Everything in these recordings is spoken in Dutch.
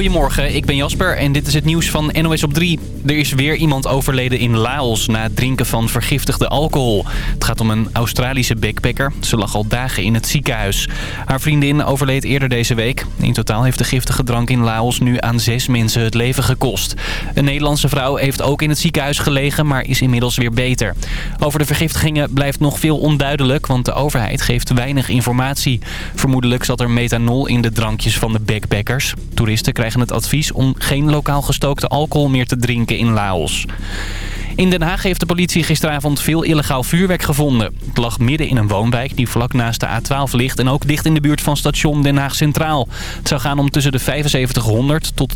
Goedemorgen, ik ben Jasper en dit is het nieuws van NOS op 3. Er is weer iemand overleden in Laos na het drinken van vergiftigde alcohol. Het gaat om een Australische backpacker. Ze lag al dagen in het ziekenhuis. Haar vriendin overleed eerder deze week. In totaal heeft de giftige drank in Laos nu aan zes mensen het leven gekost. Een Nederlandse vrouw heeft ook in het ziekenhuis gelegen, maar is inmiddels weer beter. Over de vergiftigingen blijft nog veel onduidelijk, want de overheid geeft weinig informatie. Vermoedelijk zat er methanol in de drankjes van de backpackers. Toeristen krijgen het advies om geen lokaal gestookte alcohol meer te drinken in Laos. In Den Haag heeft de politie gisteravond veel illegaal vuurwerk gevonden. Het lag midden in een woonwijk die vlak naast de A12 ligt... en ook dicht in de buurt van station Den Haag Centraal. Het zou gaan om tussen de 7500 tot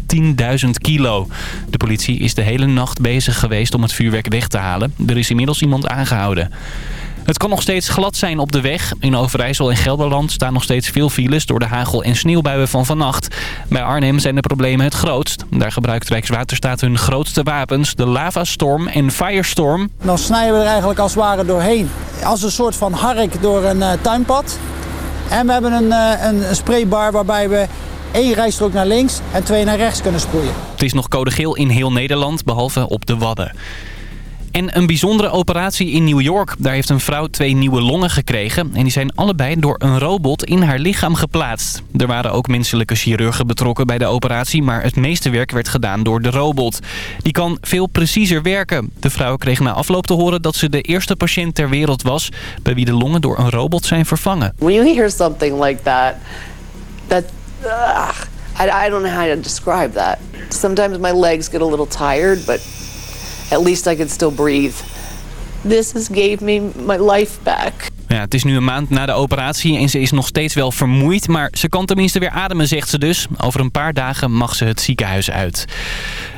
10.000 kilo. De politie is de hele nacht bezig geweest om het vuurwerk weg te halen. Er is inmiddels iemand aangehouden. Het kan nog steeds glad zijn op de weg. In Overijssel en Gelderland staan nog steeds veel files door de hagel- en sneeuwbuien van vannacht. Bij Arnhem zijn de problemen het grootst. Daar gebruikt Rijkswaterstaat hun grootste wapens, de lavastorm en firestorm. Dan snijden we er eigenlijk als het ware doorheen. Als een soort van hark door een uh, tuinpad. En we hebben een, uh, een spraybar waarbij we één rijstrook naar links en twee naar rechts kunnen sproeien. Het is nog code geel in heel Nederland, behalve op de Wadden. En een bijzondere operatie in New York. Daar heeft een vrouw twee nieuwe longen gekregen. En die zijn allebei door een robot in haar lichaam geplaatst. Er waren ook menselijke chirurgen betrokken bij de operatie. Maar het meeste werk werd gedaan door de robot. Die kan veel preciezer werken. De vrouw kreeg na afloop te horen dat ze de eerste patiënt ter wereld was... bij wie de longen door een robot zijn vervangen. When you hear something like that... that I, I don't know how to describe that. Sometimes my legs get a little tired, but at least I could still breathe. This has gave me my life back. Ja, het is nu een maand na de operatie en ze is nog steeds wel vermoeid. Maar ze kan tenminste weer ademen, zegt ze dus. Over een paar dagen mag ze het ziekenhuis uit.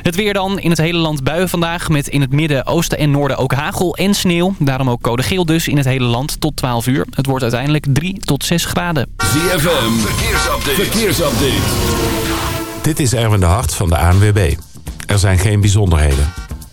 Het weer dan. In het hele land buien vandaag. Met in het midden, oosten en noorden ook hagel en sneeuw. Daarom ook code geel dus in het hele land tot 12 uur. Het wordt uiteindelijk 3 tot 6 graden. ZFM, verkeersupdate. verkeersupdate. Dit is Erwin de Hart van de ANWB. Er zijn geen bijzonderheden.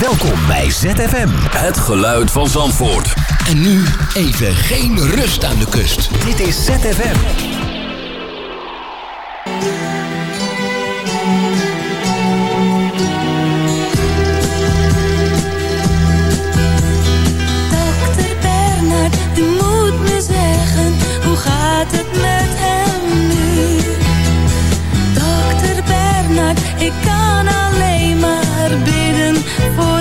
Welkom bij ZFM. Het geluid van Zandvoort. En nu even geen rust aan de kust. Dit is ZFM. Maar bidden voor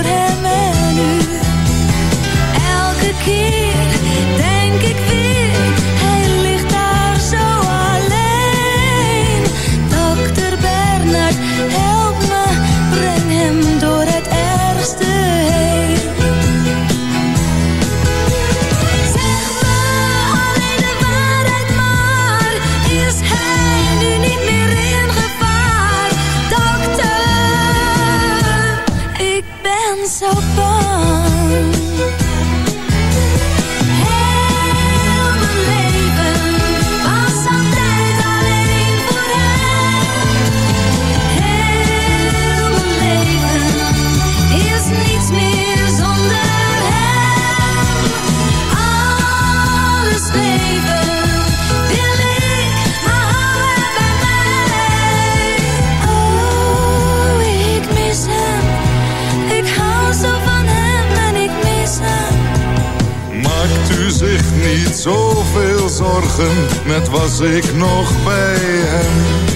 was ik nog bij hem.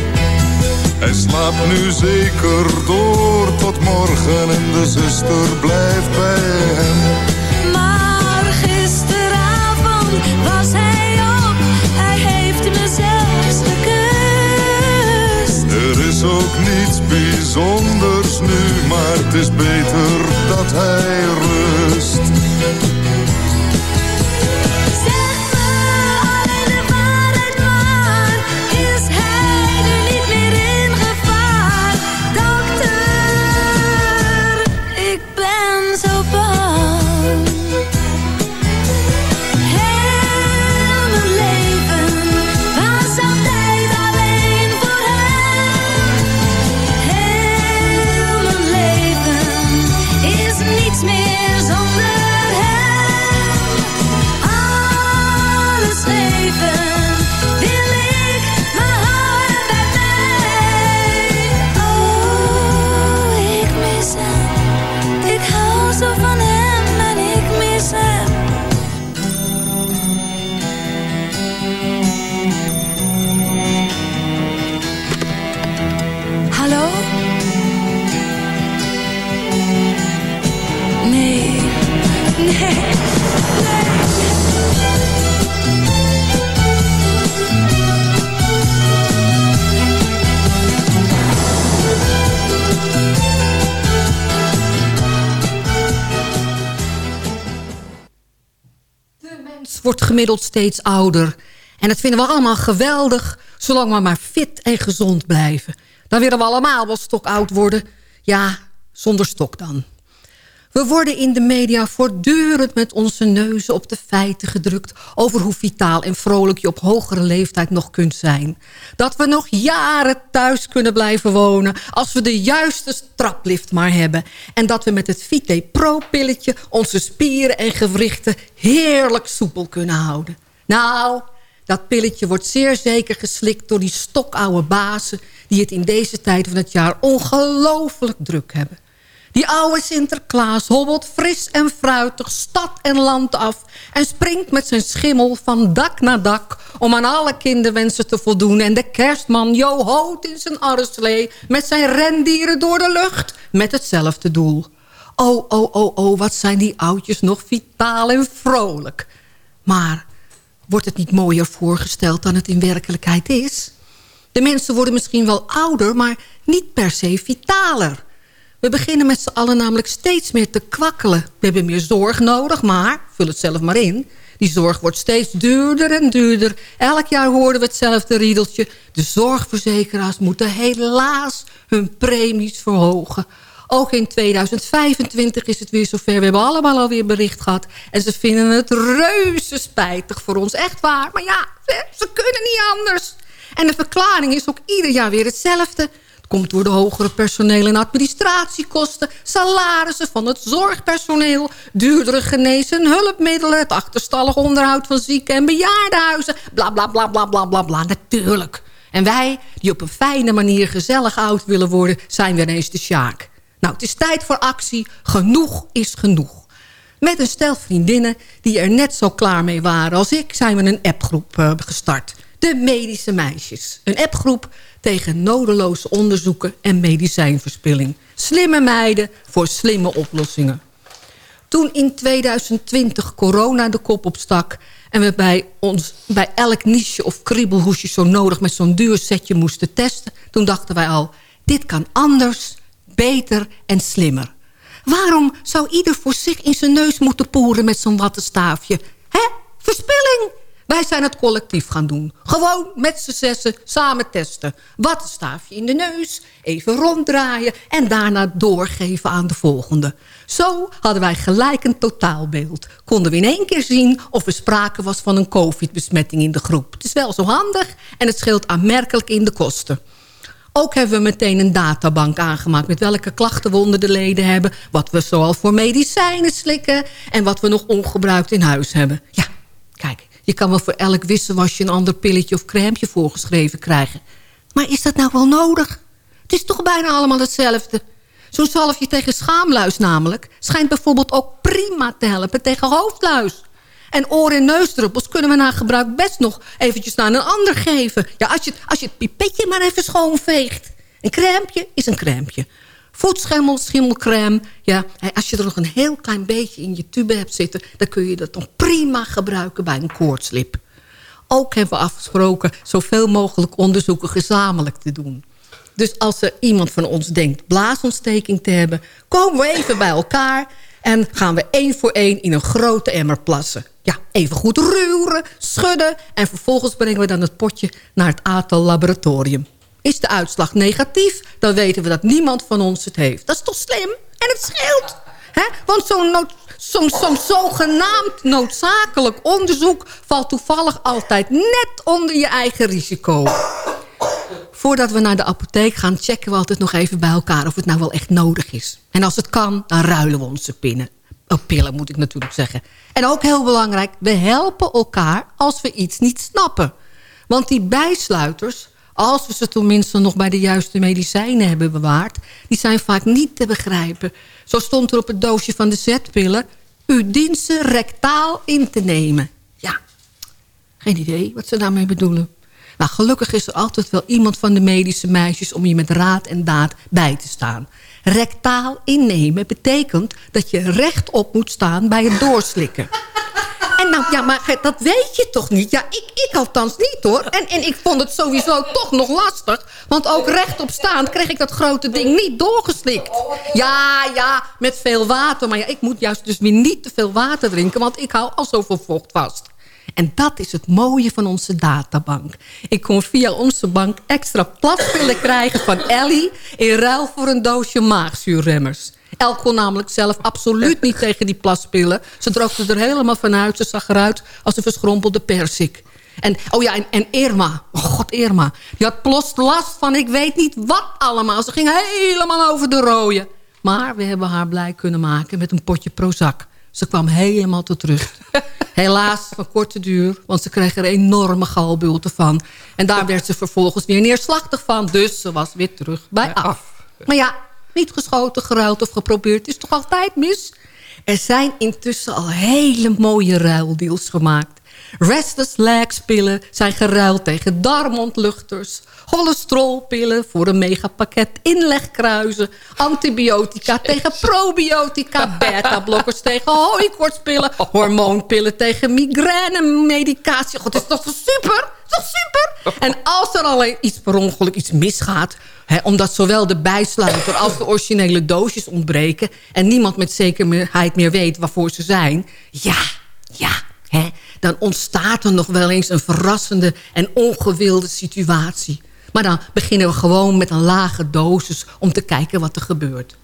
Hij slaapt nu zeker door tot morgen en de zuster gemiddeld steeds ouder. En dat vinden we allemaal geweldig, zolang we maar fit en gezond blijven. Dan willen we allemaal wel stokoud worden. Ja, zonder stok dan. We worden in de media voortdurend met onze neuzen op de feiten gedrukt... over hoe vitaal en vrolijk je op hogere leeftijd nog kunt zijn. Dat we nog jaren thuis kunnen blijven wonen... als we de juiste traplift maar hebben. En dat we met het Vite Pro-pilletje onze spieren en gewrichten... heerlijk soepel kunnen houden. Nou, dat pilletje wordt zeer zeker geslikt door die stokoude bazen... die het in deze tijd van het jaar ongelooflijk druk hebben. Die oude Sinterklaas hobbelt fris en fruitig stad en land af... en springt met zijn schimmel van dak naar dak... om aan alle kinderwensen te voldoen. En de kerstman Jo hoot in zijn arreslee... met zijn rendieren door de lucht met hetzelfde doel. Oh, oh, oh, oh, wat zijn die oudjes nog vitaal en vrolijk. Maar wordt het niet mooier voorgesteld dan het in werkelijkheid is? De mensen worden misschien wel ouder, maar niet per se vitaler... We beginnen met z'n allen namelijk steeds meer te kwakkelen. We hebben meer zorg nodig, maar, vul het zelf maar in... die zorg wordt steeds duurder en duurder. Elk jaar hoorden we hetzelfde riedeltje. De zorgverzekeraars moeten helaas hun premies verhogen. Ook in 2025 is het weer zover. We hebben allemaal alweer bericht gehad. En ze vinden het reuze spijtig voor ons. Echt waar. Maar ja, ze kunnen niet anders. En de verklaring is ook ieder jaar weer hetzelfde komt door de hogere personeel- en administratiekosten... salarissen van het zorgpersoneel... duurdere genees- en hulpmiddelen... het achterstallig onderhoud van zieken- en bejaardenhuizen... bla bla bla bla bla bla bla, natuurlijk. En wij, die op een fijne manier gezellig oud willen worden... zijn weer eens de sjaak. Nou, het is tijd voor actie. Genoeg is genoeg. Met een stel vriendinnen die er net zo klaar mee waren als ik... zijn we een appgroep uh, gestart. De Medische Meisjes. Een appgroep tegen nodeloze onderzoeken en medicijnverspilling. Slimme meiden voor slimme oplossingen. Toen in 2020 corona de kop opstak... en we bij, ons, bij elk niche of kriebelhoesje zo nodig... met zo'n duur setje moesten testen... toen dachten wij al, dit kan anders, beter en slimmer. Waarom zou ieder voor zich in zijn neus moeten poeren met zo'n wattenstaafje? Hè? Verspilling! Wij zijn het collectief gaan doen. Gewoon met z'n zessen samen testen. Wattenstaafje in de neus, even ronddraaien... en daarna doorgeven aan de volgende. Zo hadden wij gelijk een totaalbeeld. Konden we in één keer zien of er sprake was van een covid-besmetting in de groep. Het is wel zo handig en het scheelt aanmerkelijk in de kosten. Ook hebben we meteen een databank aangemaakt... met welke klachten we onder de leden hebben... wat we zoal voor medicijnen slikken... en wat we nog ongebruikt in huis hebben. Ja, kijk, je kan wel voor elk wisselwasje een ander pilletje of crèmeje voorgeschreven krijgen. Maar is dat nou wel nodig? Het is toch bijna allemaal hetzelfde. Zo'n zalfje tegen schaamluis namelijk... schijnt bijvoorbeeld ook prima te helpen tegen hoofdluis. En oor- en neusdruppels kunnen we na gebruik best nog eventjes naar een ander geven. Ja, als je, als je het pipetje maar even schoonveegt. Een crèmeje is een crèmeje. Voetschimmel, schimmelcrème. Ja, als je er nog een heel klein beetje in je tube hebt zitten... dan kun je dat nog prima gebruiken bij een koortslip. Ook hebben we afgesproken zoveel mogelijk onderzoeken gezamenlijk te doen. Dus als er iemand van ons denkt blaasontsteking te hebben... komen we even bij elkaar en gaan we één voor één in een grote emmer plassen. Ja, even goed ruwen, schudden... en vervolgens brengen we dan het potje naar het ATAL laboratorium. Is de uitslag negatief, dan weten we dat niemand van ons het heeft. Dat is toch slim? En het scheelt. Hè? Want zo'n zo'n zogenaamd noodzakelijk onderzoek... valt toevallig altijd net onder je eigen risico. Voordat we naar de apotheek gaan, checken we altijd nog even bij elkaar... of het nou wel echt nodig is. En als het kan, dan ruilen we onze pinnen. Oh, pillen moet ik natuurlijk zeggen. En ook heel belangrijk, we helpen elkaar als we iets niet snappen. Want die bijsluiters, als we ze tenminste nog bij de juiste medicijnen hebben bewaard... die zijn vaak niet te begrijpen. Zo stond er op het doosje van de zetpillen... u dient ze rectaal in te nemen. Ja, geen idee wat ze daarmee bedoelen. Nou, gelukkig is er altijd wel iemand van de medische meisjes... om je met raad en daad bij te staan. Rectaal innemen betekent dat je rechtop moet staan bij het doorslikken. En nou, ja, maar dat weet je toch niet? Ja, ik, ik althans niet, hoor. En, en ik vond het sowieso toch nog lastig. Want ook rechtop staand kreeg ik dat grote ding niet doorgeslikt. Ja, ja, met veel water. Maar ja, ik moet juist dus weer niet te veel water drinken... want ik hou al zoveel vocht vast. En dat is het mooie van onze databank. Ik kon via onze bank extra plaspillen krijgen van Ellie... in ruil voor een doosje maagzuurremmers. El kon namelijk zelf absoluut niet tegen die plaspillen. Ze droogde er helemaal vanuit. Ze zag eruit als een verschrompelde persik. En, oh ja, en, en Irma. Oh god, Irma. Die had plots last van ik weet niet wat allemaal. Ze ging helemaal over de rooien. Maar we hebben haar blij kunnen maken met een potje Prozac. Ze kwam helemaal tot rust. Helaas van korte duur, want ze kreeg er enorme galbulten van. En daar werd ze vervolgens weer neerslachtig van. Dus ze was weer terug bij af. Maar ja, niet geschoten, geruild of geprobeerd. is toch altijd mis? Er zijn intussen al hele mooie ruildeals gemaakt. Restless legs pillen zijn geruild tegen darmontluchters. Cholesterolpillen voor een megapakket inlegkruizen. Antibiotica tegen probiotica. Beta-blokkers tegen hooikoortspillen. Hormoonpillen tegen migraine-medicatie. God, is toch super? Is toch super? En als er alleen iets per ongeluk iets misgaat... Hè, omdat zowel de bijsluiter als de originele doosjes ontbreken... en niemand met zekerheid meer weet waarvoor ze zijn... ja, ja, hè, dan ontstaat er nog wel eens een verrassende en ongewilde situatie. Maar dan beginnen we gewoon met een lage dosis om te kijken wat er gebeurt.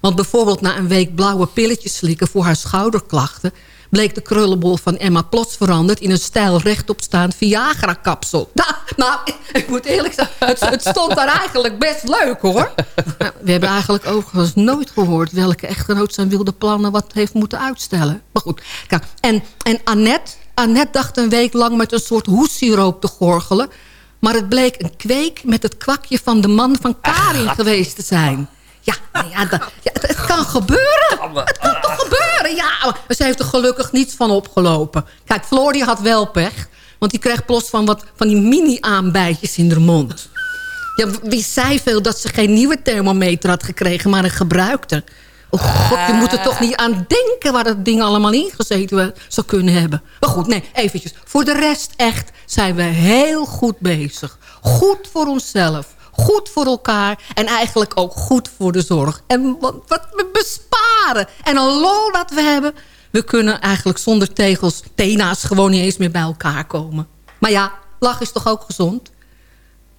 Want bijvoorbeeld na een week blauwe pilletjes slikken voor haar schouderklachten... bleek de krullenbol van Emma plots veranderd... in een stijl rechtopstaand Viagra-kapsel. Nou, nou, ik moet eerlijk zeggen, het, het stond daar eigenlijk best leuk, hoor. Nou, we hebben eigenlijk overigens nooit gehoord... welke echtgenoot zijn wilde plannen wat heeft moeten uitstellen. Maar goed, kijk, en, en Annette, Annette dacht een week lang met een soort hoessiroop te gorgelen... maar het bleek een kweek met het kwakje van de man van Karin geweest te zijn... Ja, ja, dat- ja, het, het kan gebeuren. Het kan toch gebeuren, ja. Maar ze heeft er gelukkig niets van opgelopen. Kijk, Floor die had wel pech. Want die kreeg plots van, wat, van die mini-aanbijtjes in haar mond. Ja, wie zei veel dat ze geen nieuwe thermometer had gekregen... maar een gebruikte. Oh god, je moet er toch niet aan denken... waar dat ding allemaal in gezeten zou kunnen hebben. Maar goed, nee, eventjes. Voor de rest echt zijn we heel goed bezig. Goed voor onszelf. Goed voor elkaar. En eigenlijk ook goed voor de zorg. En wat, we besparen. En een lol dat we hebben. We kunnen eigenlijk zonder tegels, tena's gewoon niet eens meer bij elkaar komen. Maar ja, lach is toch ook gezond?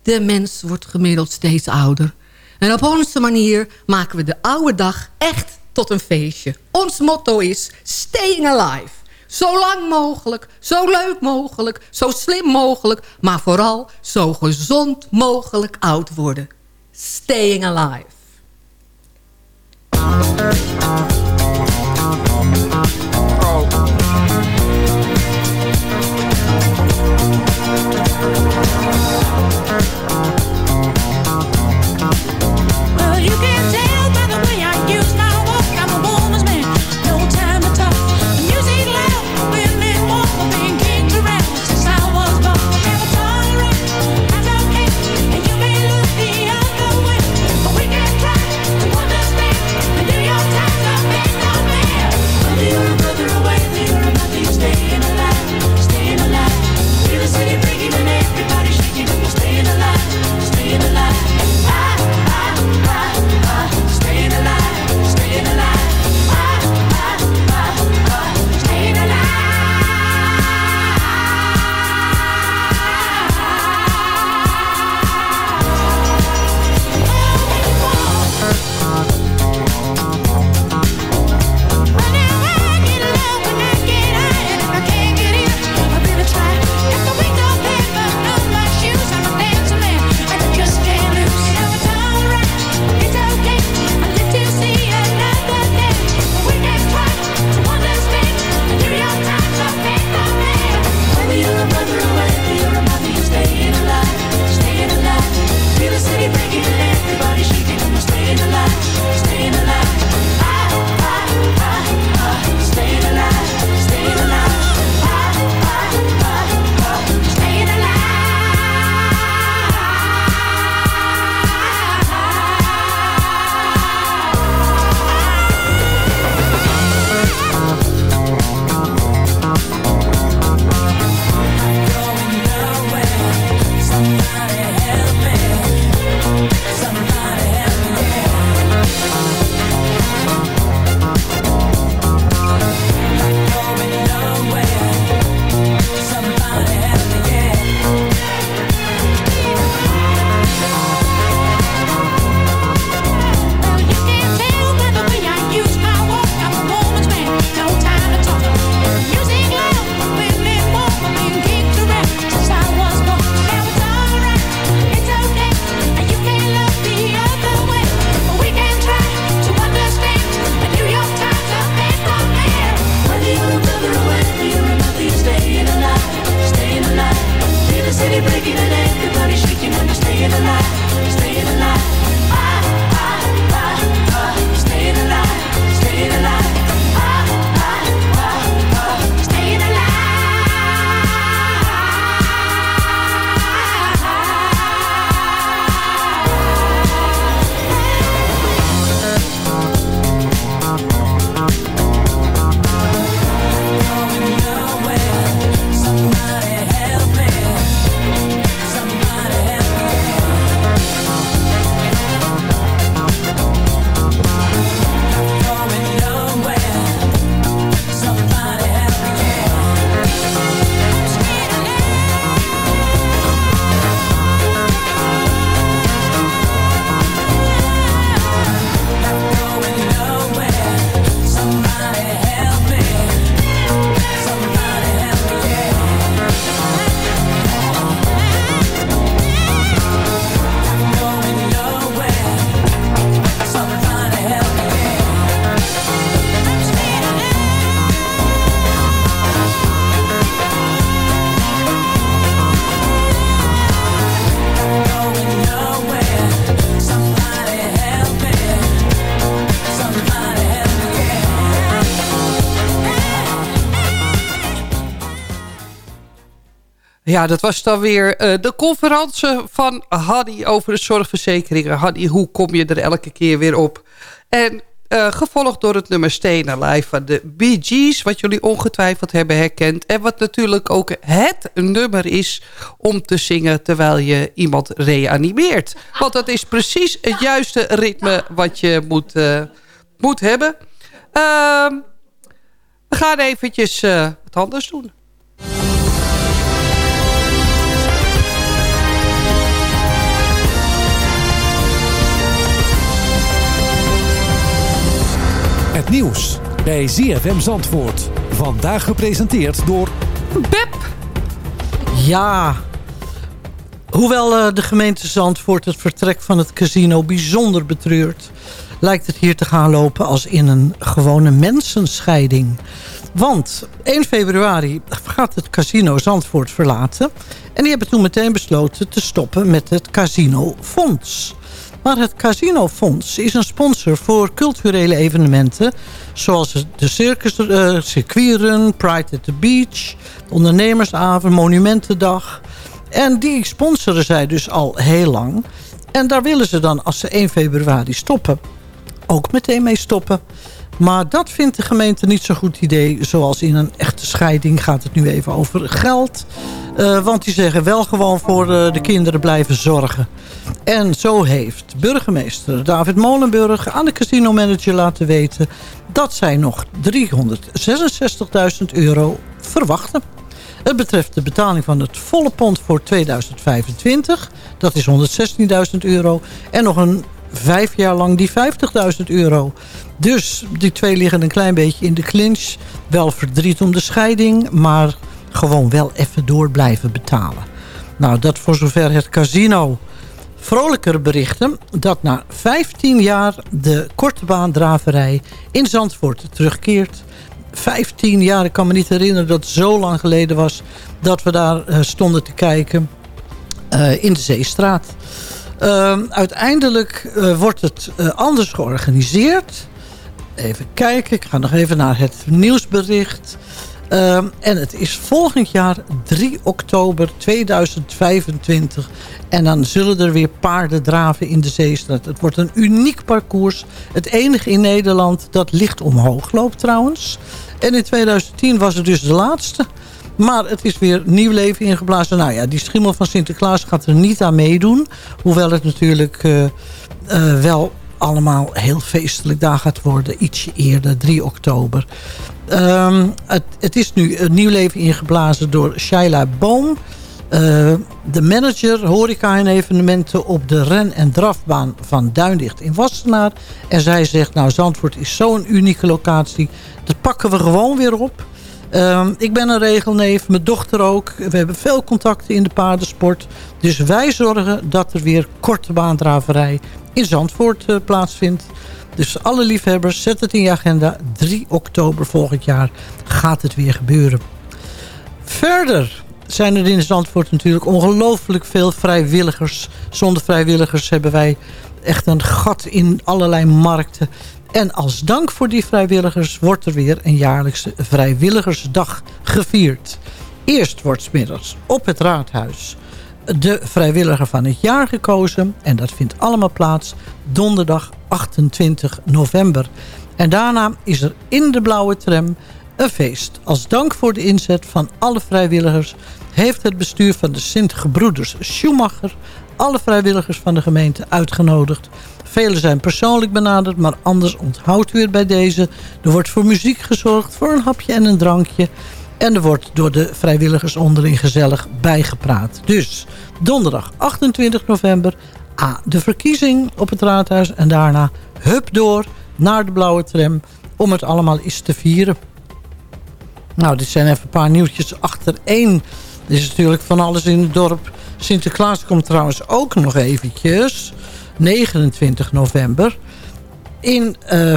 De mens wordt gemiddeld steeds ouder. En op onze manier maken we de oude dag echt tot een feestje. Ons motto is staying alive. Zo lang mogelijk, zo leuk mogelijk, zo slim mogelijk... maar vooral zo gezond mogelijk oud worden. Staying alive. Well, Ja, dat was dan weer eh, de conferentie van Hanny over de zorgverzekeringen. Hanny, hoe kom je er elke keer weer op? En eh, gevolgd door het nummer Stay Alive van de Bee Gees... wat jullie ongetwijfeld hebben herkend. En wat natuurlijk ook het nummer is om te zingen... terwijl je iemand reanimeert. Want dat is precies het juiste ritme wat je moet, eh, moet hebben. Ehm, we gaan eventjes wat anders doen. Nieuws bij ZFM Zandvoort. Vandaag gepresenteerd door... Beb! Ja, hoewel uh, de gemeente Zandvoort het vertrek van het casino bijzonder betreurt... lijkt het hier te gaan lopen als in een gewone mensenscheiding. Want 1 februari gaat het casino Zandvoort verlaten... en die hebben toen meteen besloten te stoppen met het casino fonds... Maar het Casino Fonds is een sponsor voor culturele evenementen... zoals de Circus, uh, Pride at the Beach... ondernemersavond, Monumentendag. En die sponsoren zij dus al heel lang. En daar willen ze dan, als ze 1 februari stoppen... ook meteen mee stoppen. Maar dat vindt de gemeente niet zo'n goed idee. Zoals in een echte scheiding gaat het nu even over geld. Uh, want die zeggen wel gewoon voor uh, de kinderen blijven zorgen. En zo heeft burgemeester David Molenburg aan de casinomanager laten weten... dat zij nog 366.000 euro verwachten. Het betreft de betaling van het volle pond voor 2025. Dat is 116.000 euro. En nog een vijf jaar lang die 50.000 euro. Dus die twee liggen een klein beetje in de clinch. Wel verdriet om de scheiding, maar gewoon wel even door blijven betalen. Nou, dat voor zover het casino. Vrolijker berichten dat na 15 jaar de kortebaandraverij in Zandvoort terugkeert. 15 jaar, ik kan me niet herinneren dat het zo lang geleden was... dat we daar uh, stonden te kijken uh, in de Zeestraat. Uh, uiteindelijk uh, wordt het anders georganiseerd. Even kijken, ik ga nog even naar het nieuwsbericht... Um, en het is volgend jaar 3 oktober 2025. En dan zullen er weer paarden draven in de Zeestraat. Het wordt een uniek parcours. Het enige in Nederland dat licht omhoog loopt trouwens. En in 2010 was het dus de laatste. Maar het is weer nieuw leven ingeblazen. Nou ja, die schimmel van Sinterklaas gaat er niet aan meedoen. Hoewel het natuurlijk uh, uh, wel allemaal heel feestelijk daar gaat worden. Ietsje eerder, 3 oktober. Um, het, het, is nu een nieuw leven ingeblazen door Shaila Boom. Uh, de manager horeca en evenementen op de ren- en drafbaan van Duindicht in Wassenaar. En zij zegt, nou Zandvoort is zo'n unieke locatie. Dat pakken we gewoon weer op. Um, ik ben een regelneef, mijn dochter ook. We hebben veel contacten in de paardensport. Dus wij zorgen dat er weer korte baandraverij in Zandvoort uh, plaatsvindt. Dus alle liefhebbers, zet het in je agenda. 3 oktober volgend jaar gaat het weer gebeuren. Verder zijn er in Zandvoort natuurlijk ongelooflijk veel vrijwilligers. Zonder vrijwilligers hebben wij echt een gat in allerlei markten. En als dank voor die vrijwilligers wordt er weer een jaarlijkse vrijwilligersdag gevierd. Eerst wordt smiddags op het raadhuis de vrijwilliger van het jaar gekozen. En dat vindt allemaal plaats donderdag 28 november. En daarna is er in de blauwe tram een feest. Als dank voor de inzet van alle vrijwilligers... heeft het bestuur van de Sint-Gebroeders Schumacher... alle vrijwilligers van de gemeente uitgenodigd. Velen zijn persoonlijk benaderd, maar anders onthoudt u het bij deze. Er wordt voor muziek gezorgd, voor een hapje en een drankje... En er wordt door de vrijwilligers onderling gezellig bijgepraat. Dus donderdag 28 november A, de verkiezing op het raadhuis. En daarna hup door naar de blauwe tram om het allemaal eens te vieren. Nou, dit zijn even een paar nieuwtjes achtereen. Er is natuurlijk van alles in het dorp. Sinterklaas komt trouwens ook nog eventjes. 29 november. In, uh,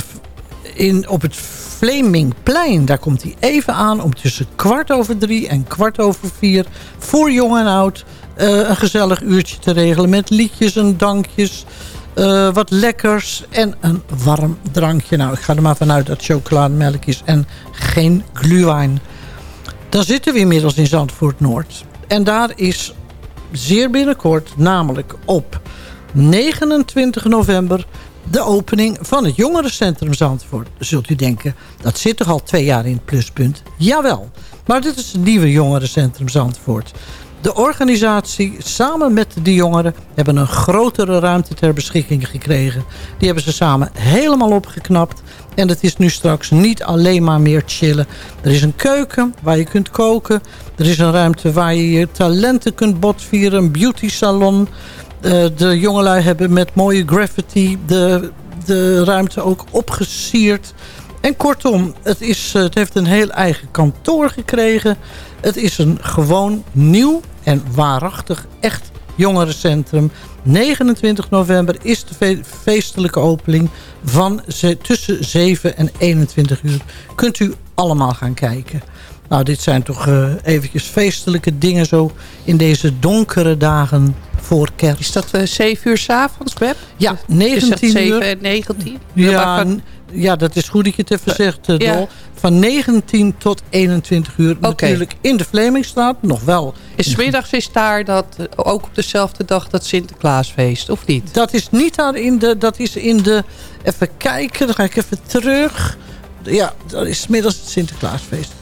in, op het Flemingplein. Daar komt hij even aan om tussen kwart over drie en kwart over vier... voor jong en oud uh, een gezellig uurtje te regelen... met liedjes en dankjes, uh, wat lekkers en een warm drankje. Nou, ik ga er maar vanuit dat chocolademelk is en geen glühwein. Dan zitten we inmiddels in Zandvoort Noord. En daar is zeer binnenkort, namelijk op 29 november... de opening van het jongerencentrum Zandvoort. Zult u denken, dat zit toch al twee jaar in het pluspunt? Jawel, maar dit is het nieuwe jongerencentrum Zandvoort. De organisatie samen met de jongeren hebben een grotere ruimte ter beschikking gekregen. Die hebben ze samen helemaal opgeknapt. En het is nu straks niet alleen maar meer chillen. Er is een keuken waar je kunt koken. Er is een ruimte waar je je talenten kunt botvieren. Een beauty salon. Uh, de jongelui hebben met mooie graffiti de, de ruimte ook opgesierd. En kortom, het, is, het heeft een heel eigen kantoor gekregen. Het is een gewoon nieuw en waarachtig echt jongerencentrum. 29 november is de feestelijke opening van tussen 7 en 21 uur. Kunt u allemaal gaan kijken. Nou, dit zijn toch uh, eventjes feestelijke dingen zo in deze donkere dagen voor kerst. Is dat uh, 7 uur s'avonds, Beb? Ja, 19 7 uur. en 19? Ja, ja, dat is goed dat je het even zegt, uh, Dol. Van 19 tot 21 uur. Okay. Natuurlijk in de Vlemingstraat, nog wel. Is smiddags is daar dat, ook op dezelfde dag dat Sinterklaasfeest, of niet? Dat is niet daar in de, dat is in de, even kijken, dan ga ik even terug. Ja, dat is middags het Sinterklaasfeest.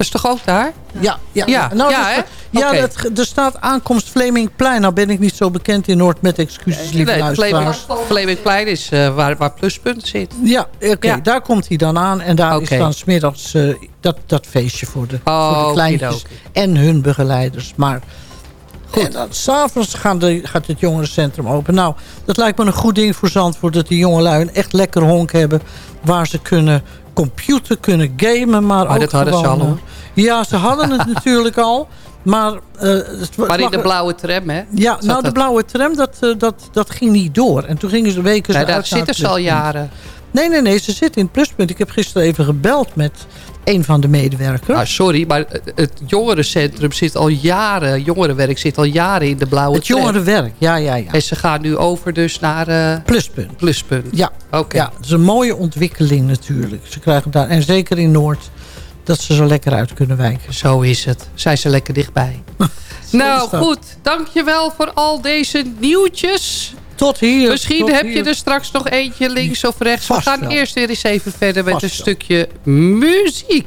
Dat is toch ook daar? Ja, ja, ja. Nou, ja, dat, ja okay. dat, er staat aankomst Flemingplein. Nou ben ik niet zo bekend in Noord met excuses, lieve nee, luisteraars. Flemingplein is uh, waar, waar Pluspunt zit. Ja, oké. Okay, ja. Daar komt hij dan aan. En daar okay. is dan smiddags uh, dat, dat feestje voor de, oh, voor de kleintjes en hun begeleiders. Maar Goed. En dan s'avonds gaat het jongerencentrum open. Nou, dat lijkt me een goed ding voor Zandvoort... dat die jongelui een echt lekker honk hebben... waar ze kunnen computer kunnen gamen. Maar, maar ook dat hadden gewoon, ze al hoor. Ja, ze hadden het natuurlijk al. Maar, uh, maar in de blauwe tram, hè? Ja, Zat nou, de blauwe tram, dat, uh, dat, dat ging niet door. En toen gingen ze weken... Ja, daar zitten ze al jaren. Nee, nee, nee, ze zitten in het pluspunt. Ik heb gisteren even gebeld met een van de medewerkers. Ah, sorry, maar het jongerencentrum zit al jaren... jongerenwerk zit al jaren in de blauwe Het jongerenwerk, ja, ja, ja. En ze gaan nu over dus naar... Uh, pluspunt. Pluspunt. Ja, oké. Okay. Ja, dat is een mooie ontwikkeling natuurlijk. Ze krijgen daar, en zeker in Noord, dat ze zo lekker uit kunnen wijken. Zo is het. Zijn ze lekker dichtbij. nou, goed. Dankjewel voor al deze nieuwtjes. Tot hier. Misschien tot heb hier. je er straks nog eentje links of rechts. Vast We gaan wel. eerst weer eens even verder met Vast een wel. stukje muziek.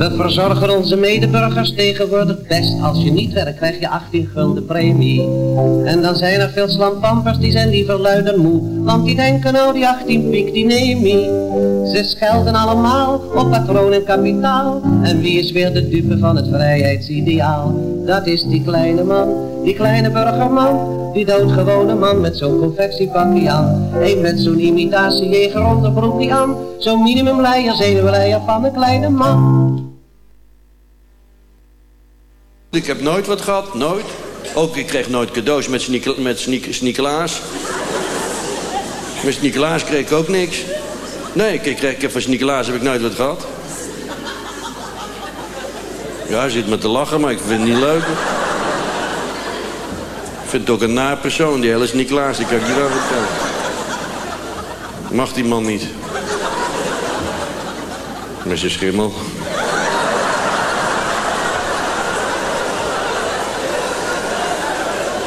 We verzorgen onze medeburgers tegenwoordig best. Als je niet werkt krijg je 18 gulden premie. En dan zijn er veel slampampers die zijn liever luid en moe. Want die denken nou die 18 piek die neem. Ze schelden allemaal op patroon en kapitaal. En wie is weer de dupe van het vrijheidsideaal? Dat is die kleine man, die kleine burgerman. Die doodgewone man met zo'n confectiepakje aan. Een met zo'n imitatiejeger onderbroekje aan. Zo'n minimumleier, zenuwleier van een kleine man. Ik heb nooit wat gehad, nooit. Ook ik kreeg nooit cadeaus met, sneak, met Sneekelaas kreeg ik ook niks. Nee, ik, kreeg, ik heb van Sneekelaas heb ik nooit wat gehad. Ja, hij zit me te lachen, maar ik vind het niet leuk. Ik vind het ook een naar persoon, die hele Sneekelaas. Die kan ik je wel vertellen. Mag die man niet. Met zijn schimmel.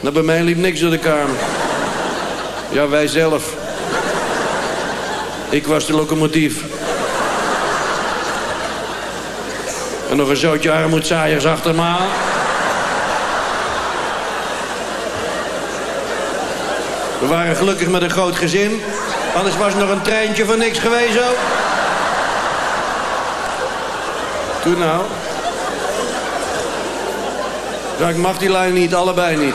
Nou, bij mij liep niks door de kamer. Ja, wij zelf. Ik was de locomotief. En nog een zootje armoedzaaiers achter me aan. We waren gelukkig met een groot gezin. Anders was nog een treintje voor niks geweest ook. Toen nou. Ja, ik mag die lijn niet, allebei niet.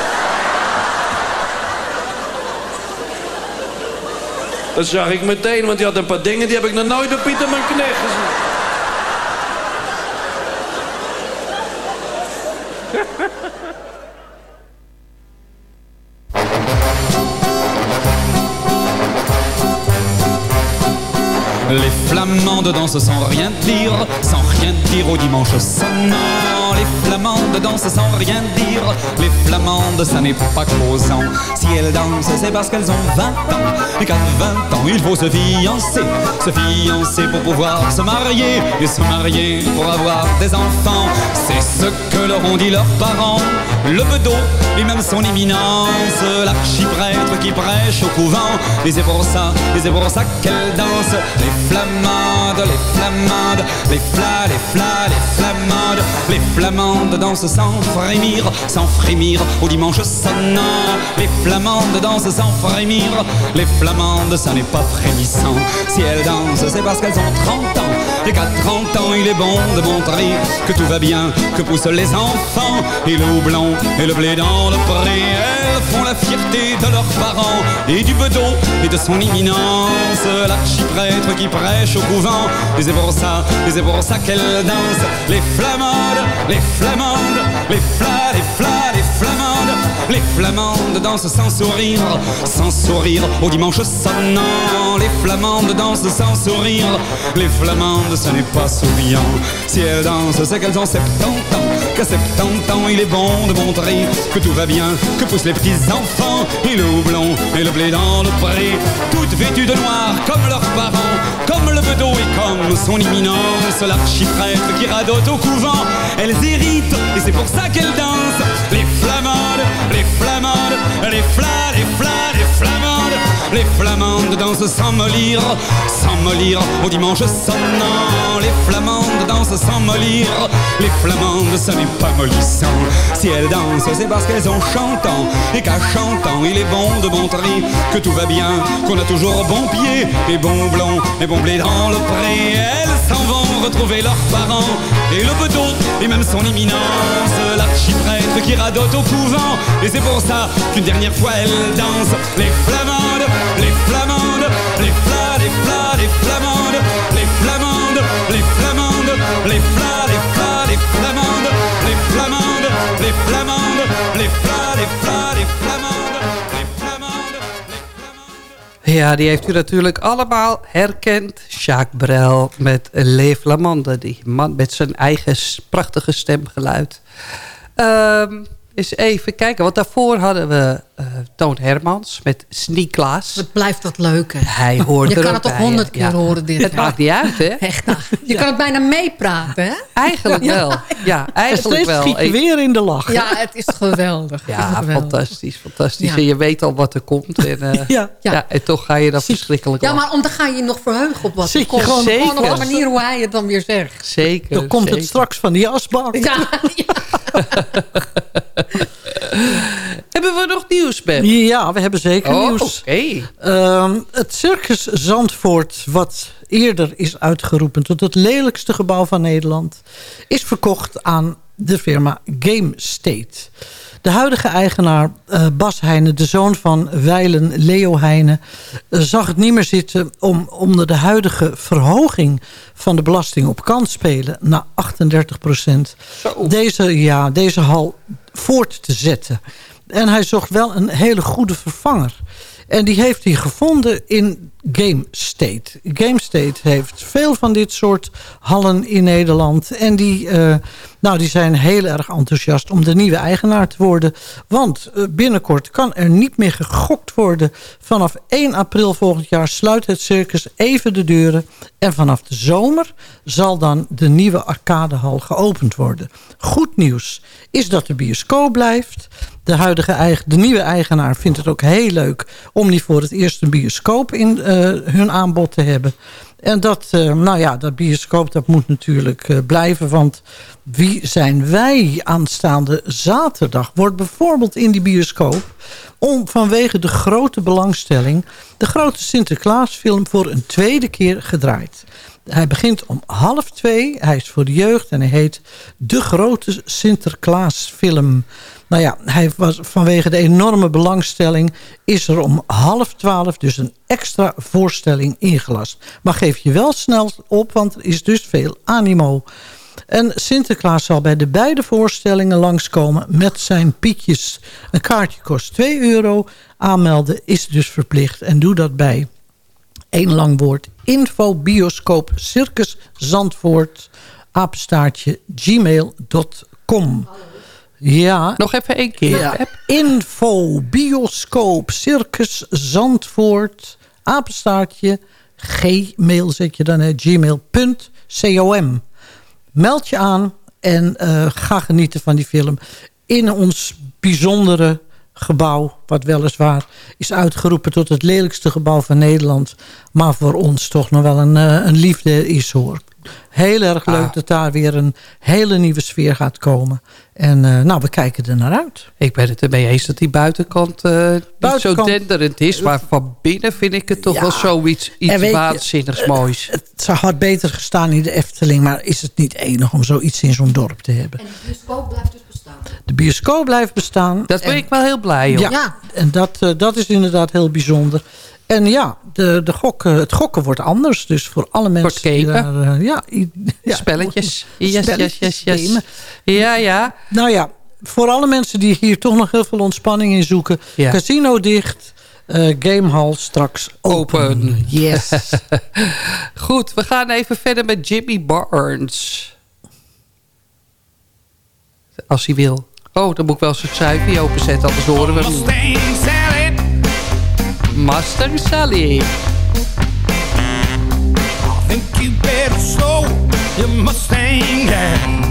Dat zag ik meteen, want die had een paar dingen die heb ik nog nooit op Pieterman Knecht gezien. Les flamandes dansent sans rien dire, sans rien dire au dimanche sonnant. Les flamandes dansent sans rien dire, les flamandes ça n'est pas causant. Si elles dansent c'est parce qu'elles ont 20 ans, et qu'à 20 ans il faut se fiancer, se fiancer pour pouvoir se marier, et se marier pour avoir des enfants. C'est ce que leur ont dit leurs parents, le bedeau et même son éminence, l'archiprêtre qui prêche au couvent. Et c'est pour ça, et c'est pour ça qu'elles dansent, les flamandes, les flamandes, les flas, les flas, les flamandes, les flamandes dansent sans frémir, sans frémir au dimanche sonnant. Les flamandes dansent sans frémir, les flamandes ça n'est pas frémissant. Si elles dansent, c'est parce qu'elles ont 30 ans, et qu'à 30 ans il est bon de montrer que tout va bien, que poussent les enfants, et le houblon et le blé dans le pré. Elles font la fierté de leurs parents, et du bedeau et de son imminence, l'archiprêtre qui prêche au couvent. Et c'est pour ça, et qu'elles dansent. Les flamandes, les flamandes, les flas, les flas, les flamandes. Dansent sans sourire, sans sourire au dimanche sonnant. Les flamandes dansent sans sourire. Les flamandes, ce n'est pas souriant. Si elles dansent, c'est qu'elles ont 70 ans. Qu'à 70 ans, il est bon de montrer que tout va bien, que poussent les petits enfants. Et le houblon et le blé dans le pré. Toutes vêtues de noir comme leurs parents, comme le bedeau et comme son imminence. L'archiprêtre qui radote au couvent. Elles héritent et c'est pour ça qu'elles dansent. Les flamandes, les flas, les flas, les flamandes. Les flamandes dansent sans mollir, sans mollir au dimanche sonnant. Les flamandes dansent sans mollir. Les flamandes, ce n'est pas mollissant. Si elles dansent, c'est parce qu'elles ont chantant. Et qu'à chantant, il est bon de montrer que tout va bien, qu'on a toujours bon pied, et bon blond, et bon blé dans le pré. Elles s'en vont retrouver leurs parents, et le bedon, et même son imminence. L'archiprêtre qui radote au couvent. Et c'est pour ça qu'une dernière fois elles dansent. Les flamandes, les flamandes, les flas, les flas, les flamandes, les flamandes, les flamandes, les flas, les flas, les flamandes, les flamandes, les flamandes, les flas, les flas, les flamandes. Ja, die heeft u natuurlijk allemaal herkend. Jacques Brel met Les Flamandes. Die man met zijn eigen prachtige stemgeluid. Ehm eens even kijken, want daarvoor hadden we Toon Hermans met Sneeklaas. Het blijft wat leuk, hè? Hij hoort Je er kan het toch honderd keer Ja. horen, dit. Het maakt niet uit, hè? Echt, nou, je kan het bijna meepraten, hè? Eigenlijk Ja. wel. Ja, En eigenlijk wel. schiet je weer in de lach. Ja, het is geweldig. Ja, geweldig. fantastisch, fantastisch. Ja. En je weet al wat er komt. En, eh, Ja. ja. en toch ga je dan verschrikkelijk Ja, maar om, dan ga je nog verheugen op wat er komt. gewoon- Gewoon op de manier hoe hij het dan weer zegt. Zeker. Dan komt het straks van die asbak. Ja, nieuws? Ja, we hebben zeker Oh, nieuws. Ehm, het Circus Zandvoort, wat eerder is uitgeroepen... tot het lelijkste gebouw van Nederland... is verkocht aan de firma Game State. De huidige eigenaar eh, Bas Heijnen, de zoon van Weilen Leo Heijnen... eh, zag het niet meer zitten om onder de huidige verhoging... van de belasting op kansspelen naar 38 procent... Deze, ja, deze hal voort te zetten. En hij zocht wel een hele goede vervanger. En die heeft hij gevonden in Game State. Game State heeft veel van dit soort hallen in Nederland. En die, eh, nou, die zijn heel erg enthousiast om de nieuwe eigenaar te worden. Want eh, binnenkort kan er niet meer gegokt worden. Vanaf 1 april volgend jaar sluit het circus even de deuren. En vanaf de zomer zal dan de nieuwe arcadehal geopend worden. Goed nieuws is dat de bioscoop blijft. De, huidige eigen, de nieuwe eigenaar vindt het ook heel leuk... om die voor het eerst een bioscoop in eh, hun aanbod te hebben. En dat, eh, nou ja, dat bioscoop dat moet natuurlijk eh, blijven. Want wie zijn wij aanstaande zaterdag? Wordt bijvoorbeeld in die bioscoop... om vanwege de grote belangstelling... de grote Sinterklaasfilm voor een tweede keer gedraaid. Hij begint om half twee. Hij is voor de jeugd en hij heet De Grote Sinterklaasfilm. Nou ja, hij was, vanwege de enorme belangstelling is er om half twaalf dus een extra voorstelling ingelast. Maar geef je wel snel op, want er is dus veel animo. En Sinterklaas zal bij de beide voorstellingen langskomen met zijn pietjes. Een kaartje kost 2 euro. Aanmelden is dus verplicht. En doe dat bij één lang woord. Info bioscoop circus Zandvoort gmail.com. Ja. Nog even één keer. Ja. Info bioscoop circus Zandvoort apenstaartje gmail zet je dan gmail.com. Meld je aan en eh, ga genieten van die film. In ons bijzondere gebouw, wat weliswaar is uitgeroepen tot het lelijkste gebouw van Nederland. Maar voor ons toch nog wel een, eh, een liefde is hoor. Heel erg leuk Ah. dat daar weer een hele nieuwe sfeer gaat komen. En eh, nou, we kijken er naar uit. Ik ben het ermee eens dat die buitenkant eh, niet zo denderend is. Maar van binnen vind ik het toch wel zoiets iets je, waanzinnigs moois. Het zou had beter gestaan in de Efteling, maar is het niet enig om zoiets in zo'n dorp te hebben? En de bioscoop blijft dus bestaan. De bioscoop blijft bestaan. Dat ben En- ik wel heel blij om. Ja, en dat, eh, dat is inderdaad heel bijzonder. En ja, de, de gokken, het gokken wordt anders. Dus voor alle mensen die daar... eh, ja, Spelletjes. Yes, yes, spelletjes, yes, yes. gamen. Ja, ja. Nou ja, voor alle mensen die hier toch nog heel veel ontspanning in zoeken. Ja. Casino dicht, eh, gamehall straks open. Open. Yes. Goed, we gaan even verder met Jimmy Barnes. Als hij wil. Oh, dan moet ik wel zijn schuifje openzetten, anders horen we hem. Mustang Sally. think you better slow your Mustang down.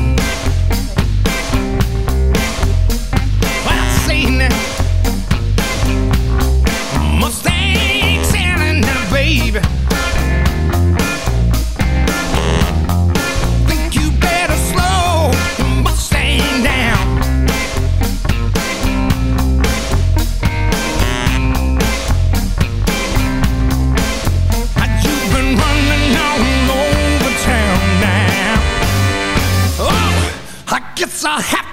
I guess I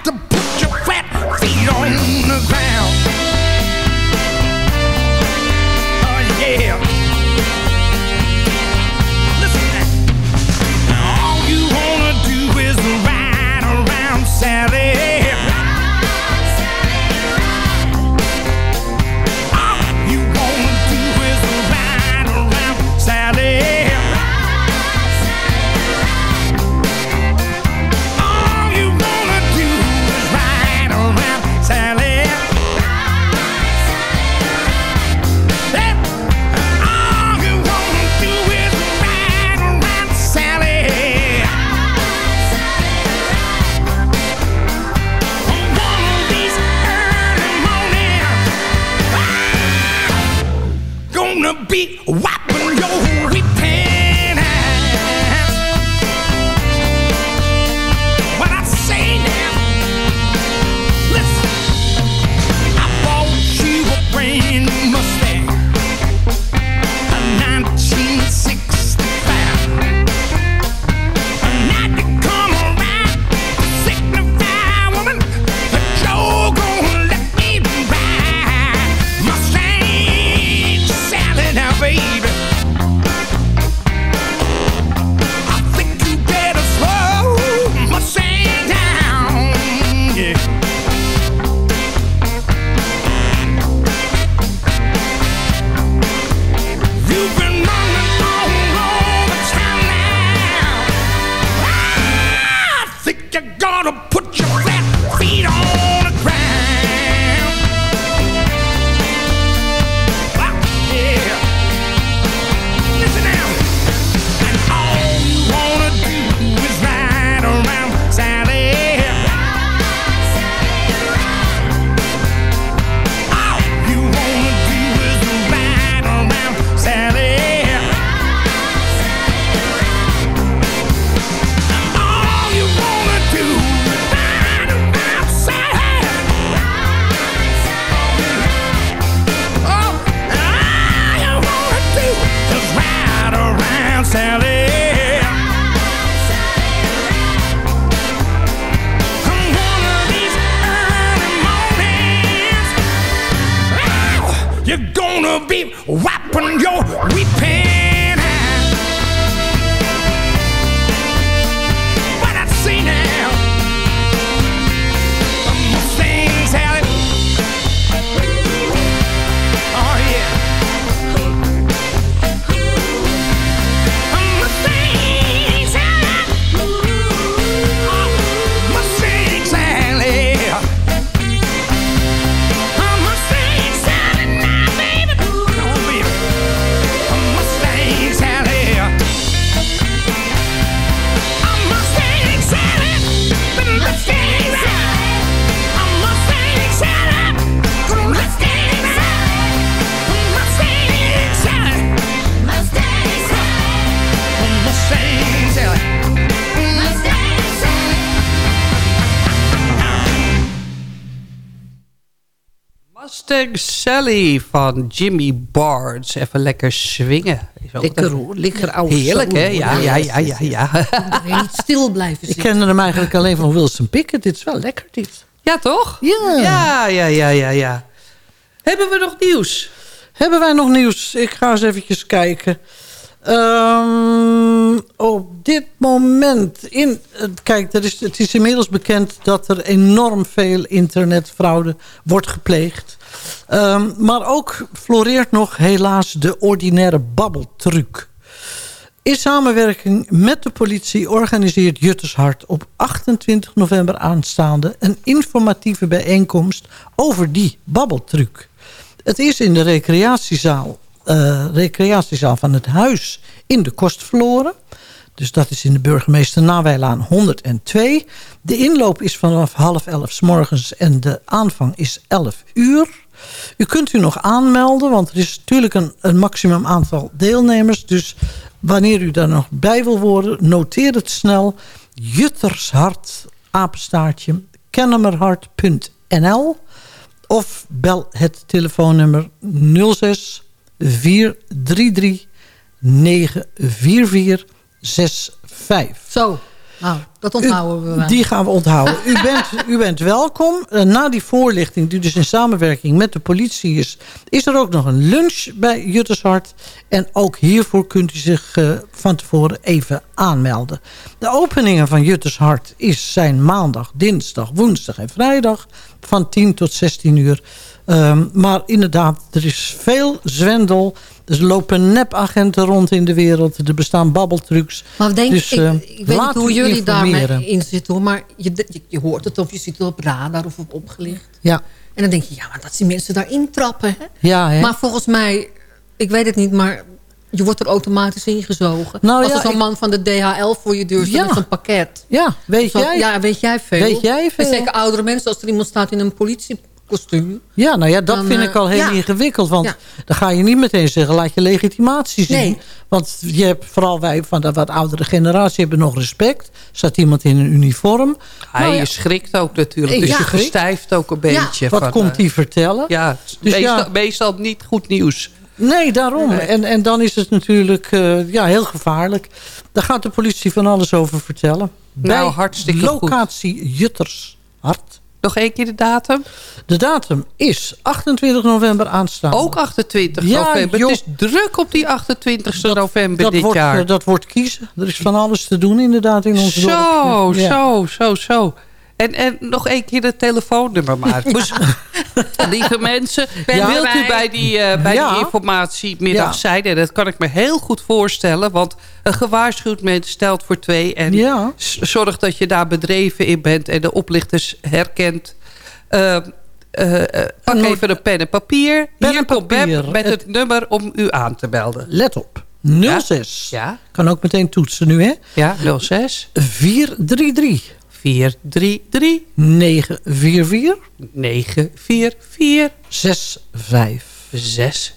Van Jimmy Barnes. Even lekker swingen. Is ook Lekker een- hoor, lekker Heerlijk, hè? Ja, ja, ja, ja, ja. niet stil blijven Ik zitten. kende hem eigenlijk alleen van Wilson Pickett. Dit is wel lekker, dit. Ja, toch? Ja. Ja, ja, ja, ja, ja. Hebben we nog nieuws? Hebben wij nog nieuws? Ik ga eens eventjes kijken. Ehm, op dit moment... In, eh, kijk, er is, het is inmiddels bekend dat er enorm veel internetfraude wordt gepleegd. Ehm, maar ook floreert nog helaas de ordinaire babbeltruc. In samenwerking met de politie organiseert Juttershart op 28 november aanstaande... een informatieve bijeenkomst over die babbeltruc. Het is in de recreatiezaal, eh, recreatiezaal van het huis in de kost verloren. Dus dat is in de burgemeester Nawijlaan 102. De inloop is vanaf half elf s morgens en de aanvang is 11 uur. U kunt u nog aanmelden, want er is natuurlijk een, een maximum aantal deelnemers. Dus wanneer u daar nog bij wil worden, noteer het snel. Juttershart, apenstaartje, kennemerhart.nl of bel het telefoonnummer 06 433 944 65. Zo, nou, dat onthouden we wel. Die gaan we onthouden. U bent, u bent welkom. Eh, na die voorlichting, die dus in samenwerking met de politie is... is er ook nog een lunch bij Juttershart. En ook hiervoor kunt u zich eh, van tevoren even aanmelden. De openingen van Juttershart is, zijn maandag, dinsdag, woensdag en vrijdag... van 10 tot 16 uur. Ehm, maar inderdaad, er is veel zwendel... Er lopen nepagenten rond in de wereld. Er bestaan babbeltrucs. Maar denk, dus, ik, eh, ik weet niet hoe jullie daarmee in zitten hoor. Maar je, je, je hoort het of je ziet het op radar of op opgelicht. Ja. En dan denk je, ja, maar dat die mensen daarin trappen. Hè? Ja, hè? Maar volgens mij, ik weet het niet, maar je wordt er automatisch ingezogen. Nou Als ja, er zo'n man van de DHL voor je deur staat Ja. met zo'n pakket. Ja, weet Zo- jij? Ja, weet jij veel. Weet jij veel? En zeker oudere mensen, als er iemand staat in een Ja, nou ja, dat Dan, vind eh, ik al heel ja. ingewikkeld. Want Ja. dan ga je niet meteen zeggen, laat je legitimatie zien. Nee. Want je hebt, vooral wij van de wat oudere generatie hebben nog respect. Staat iemand in een uniform. Hij Nou ja, schrikt ook natuurlijk. Dus je verstijft ook een beetje. wat van, komt eh, hij vertellen? Ja, Dus meestal, ja. meestal niet goed nieuws. Nee, daarom. Nee. En, en dan is het natuurlijk eh, ja, heel gevaarlijk. Daar gaat de politie van alles over vertellen. Nou, Bij hartstikke goed. locatie Juttershart. Nog één keer de datum? De datum is 28 november aanstaande. Ook 28 Ja, november. joh. Het is druk op die 28 november dat dit wordt, jaar. eh, dat wordt kiezen. Er is van alles te doen inderdaad in ons dorp. Zo, Ja. zo, zo, zo. En, en nog één keer het telefoonnummer maar. Lieve mensen, wilt u bij die, eh, bij Ja. die informatiemiddag Ja. zijn? En dat kan ik me heel goed voorstellen. Want een gewaarschuwd mens stelt voor twee. En zorg dat je daar bedreven in bent en de oplichters herkent. Eh, eh, pak En even een pen en papier. Pen Hier en komt Beb papier. met Het- het nummer om u aan te melden. Let op. 06. Ja, Kan ook meteen toetsen nu, hè? ja 06 433 433 944 944 65. 65.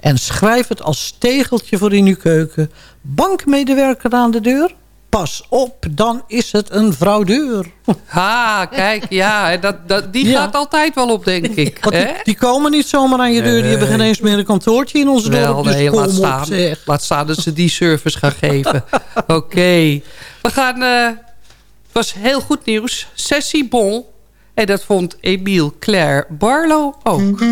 En schrijf het als tegeltje voor in uw keuken. Bankmedewerker aan de deur. Pas op, dan is het een fraudeur. Ha, kijk, ja, dat, dat, die Ja. gaat altijd wel op, denk ik. Want die, hè? die komen niet zomaar aan je deur. Die hebben geen eens meer een kantoortje in ons Wel, dorp. Dus nee, kom laat op, staan, zeg. laat staan dat ze die service gaan geven. Oké. We gaan... het was heel goed nieuws. Sessie Bon. En dat vond Emile Claire Barlow ook.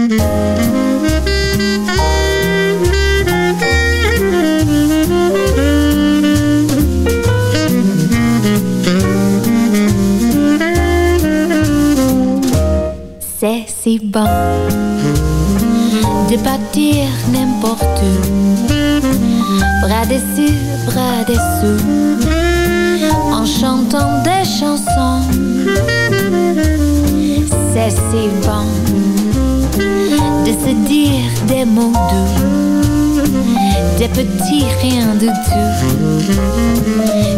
C'est bon de partir n'importe où, bras dessus, bras dessous en chantant des chansons. C'est si bon de se dire des mots doux, des petits riens de tout,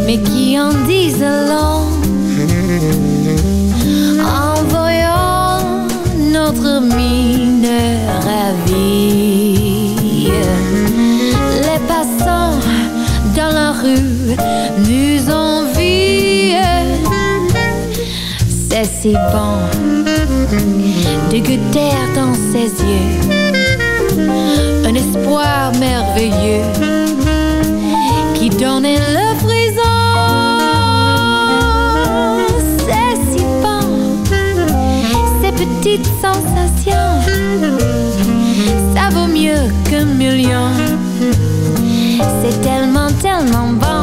mais qui en disent long. En voyant notre mine ravie, Si bon de goûter dans ses yeux un espoir merveilleux qui donnait le frisson. C'est si bon, ces petites sensations, ça vaut mieux qu'un million. C'est tellement, tellement En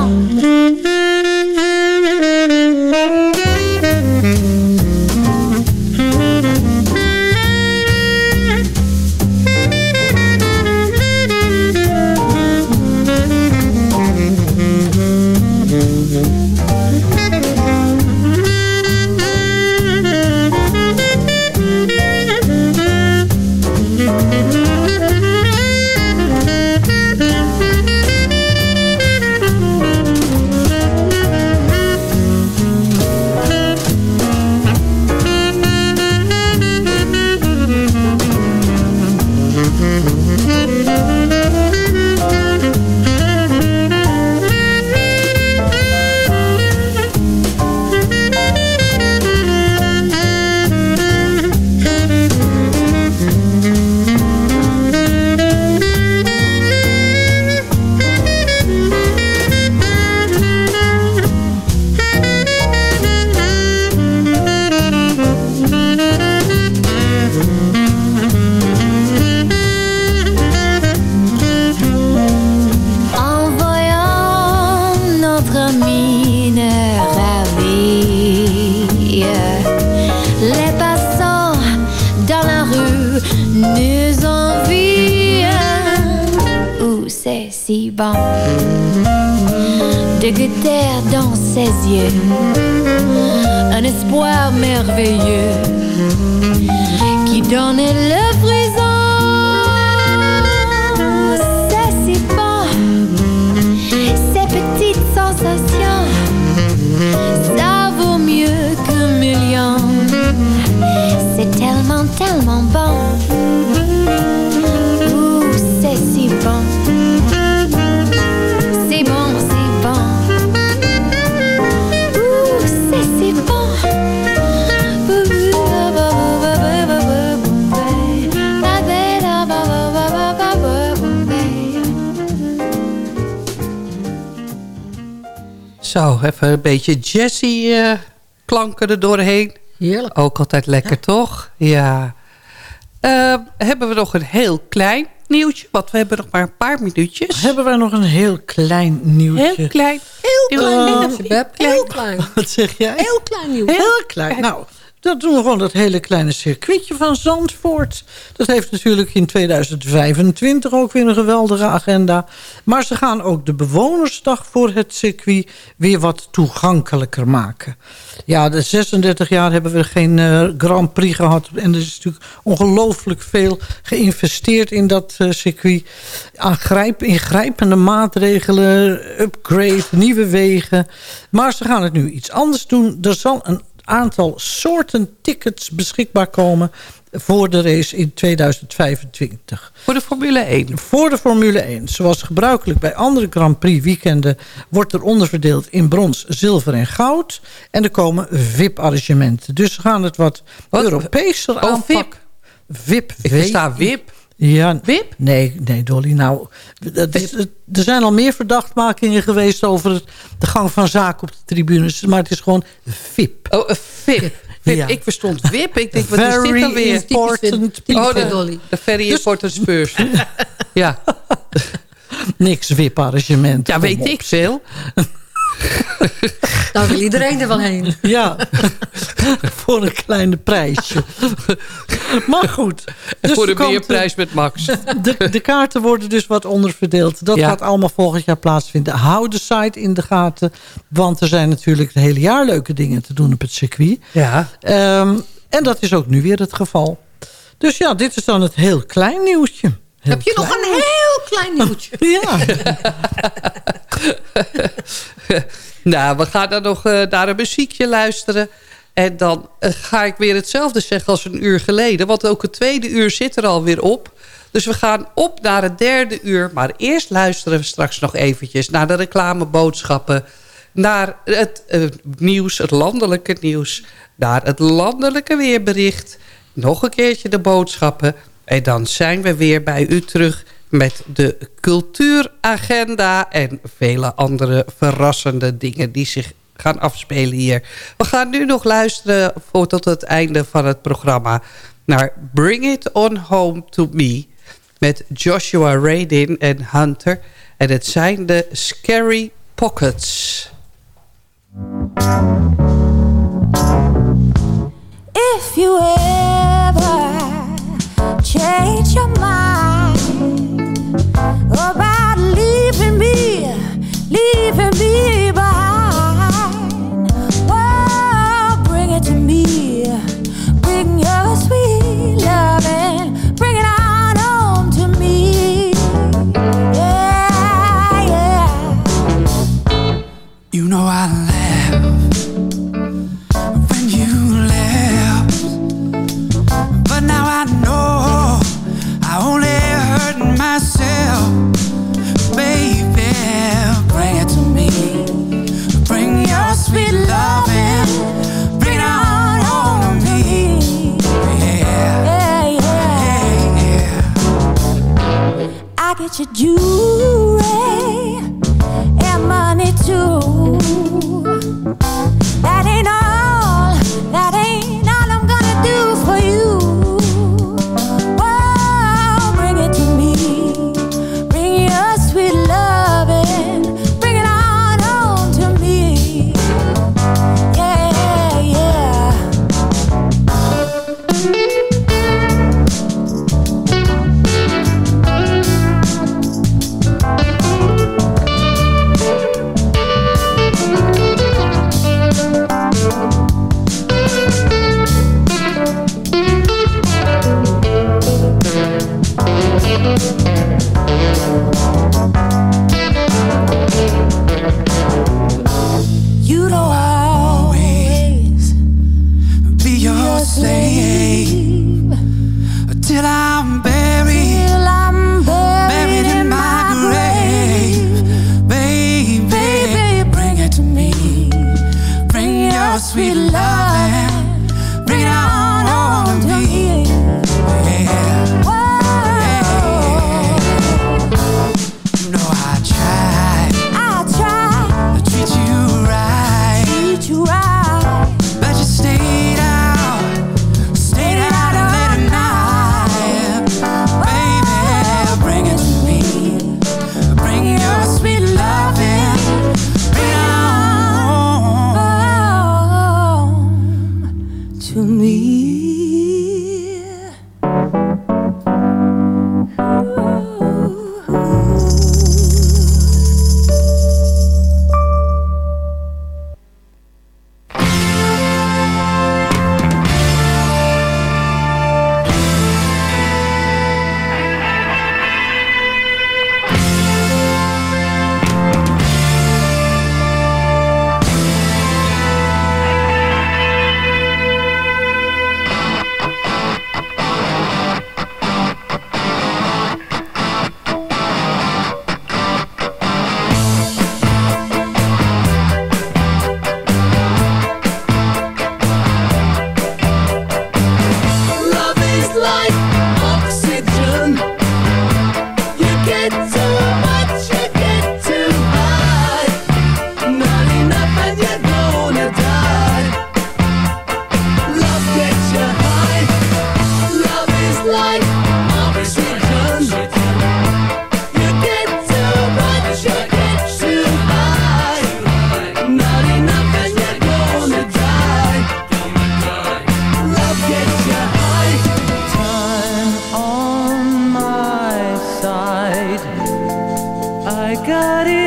de goûter dans ses yeux un espoir merveilleux qui donne le frisson. C'est si bon ces petites sensations, ça vaut mieux qu'un million. C'est tellement, tellement bon. Ouh, c'est si bon. Zo, even een beetje jazzy eh, klanken er doorheen. Heerlijk. Ook altijd lekker, toch? Ja. Eh, hebben we nog een heel klein nieuwtje? Want we hebben nog maar een paar minuutjes. Hebben wij nog een heel klein nieuwtje? Heel klein. Heel klein. Eh, Beb, Heel klein. Wat zeg jij? Heel klein nieuws. Heel klein. Nou, dat doen we gewoon dat hele kleine circuitje van Zandvoort. Dat heeft natuurlijk in 2025 ook weer een geweldige agenda. Maar ze gaan ook de bewonersdag voor het circuit weer wat toegankelijker maken. Ja, de 36 jaar hebben we geen eh, Grand Prix gehad. En er is natuurlijk ongelooflijk veel geïnvesteerd in dat eh, circuit. Aangrijp, ingrijpende maatregelen, upgrade, nieuwe wegen. Maar ze gaan het nu iets anders doen. Er zal een aantal soorten tickets beschikbaar komen voor de race in 2025. Voor de Formule 1? Voor de Formule 1. Zoals gebruikelijk bij andere Grand Prix weekenden... wordt er onderverdeeld in brons, zilver en goud. En er komen VIP-arrangementen. Dus we gaan het wat, Europeeser Oh, aanpakken. VIP. Ik versta VIP. Ja, Wip? Nee, nee, Dolly. Nou, is- er zijn al meer verdachtmakingen geweest over het- de gang van zaken op de tribunes. Maar het is gewoon VIP. Oh, een VIP. VIP. Ja. Ik verstond WIP. Ik denk, wat is Very dit dan weer? important Oh, people. de, de very important Spurs. ja. Niks VIP-arrangement. ja, weet ik veel. Daar wil iedereen er wel heen. Ja, voor een kleine prijsje. Maar goed. En dus voor een komt, meerprijs met Max. De, de kaarten worden dus wat onderverdeeld. Dat Ja. gaat allemaal volgend jaar plaatsvinden. Hou de site in de gaten. Want er zijn natuurlijk het hele jaar leuke dingen te doen op het circuit. Ja. Ehm, en dat is ook nu weer het geval. Dus ja, dit is dan het heel klein nieuwtje. Heel Heb je nog een heel klein nieuwtje? Ja. nou, we gaan dan nog eh, naar een muziekje luisteren. En dan eh, ga ik weer hetzelfde zeggen als een uur geleden. Want ook het tweede uur zit er alweer op. Dus we gaan op naar het derde uur. Maar eerst luisteren we straks nog eventjes naar de reclameboodschappen. Naar het eh, nieuws, het landelijke nieuws. Naar het landelijke weerbericht. Nog een keertje de boodschappen. En dan zijn we weer bij u terug met de cultuuragenda... en vele andere verrassende dingen die zich gaan afspelen hier. We gaan nu nog luisteren voor tot het einde van het programma... naar Bring It On Home To Me... met Joshua Radin en Hunter. En het zijn de Scary Pockets. If you ever change your mind Oh,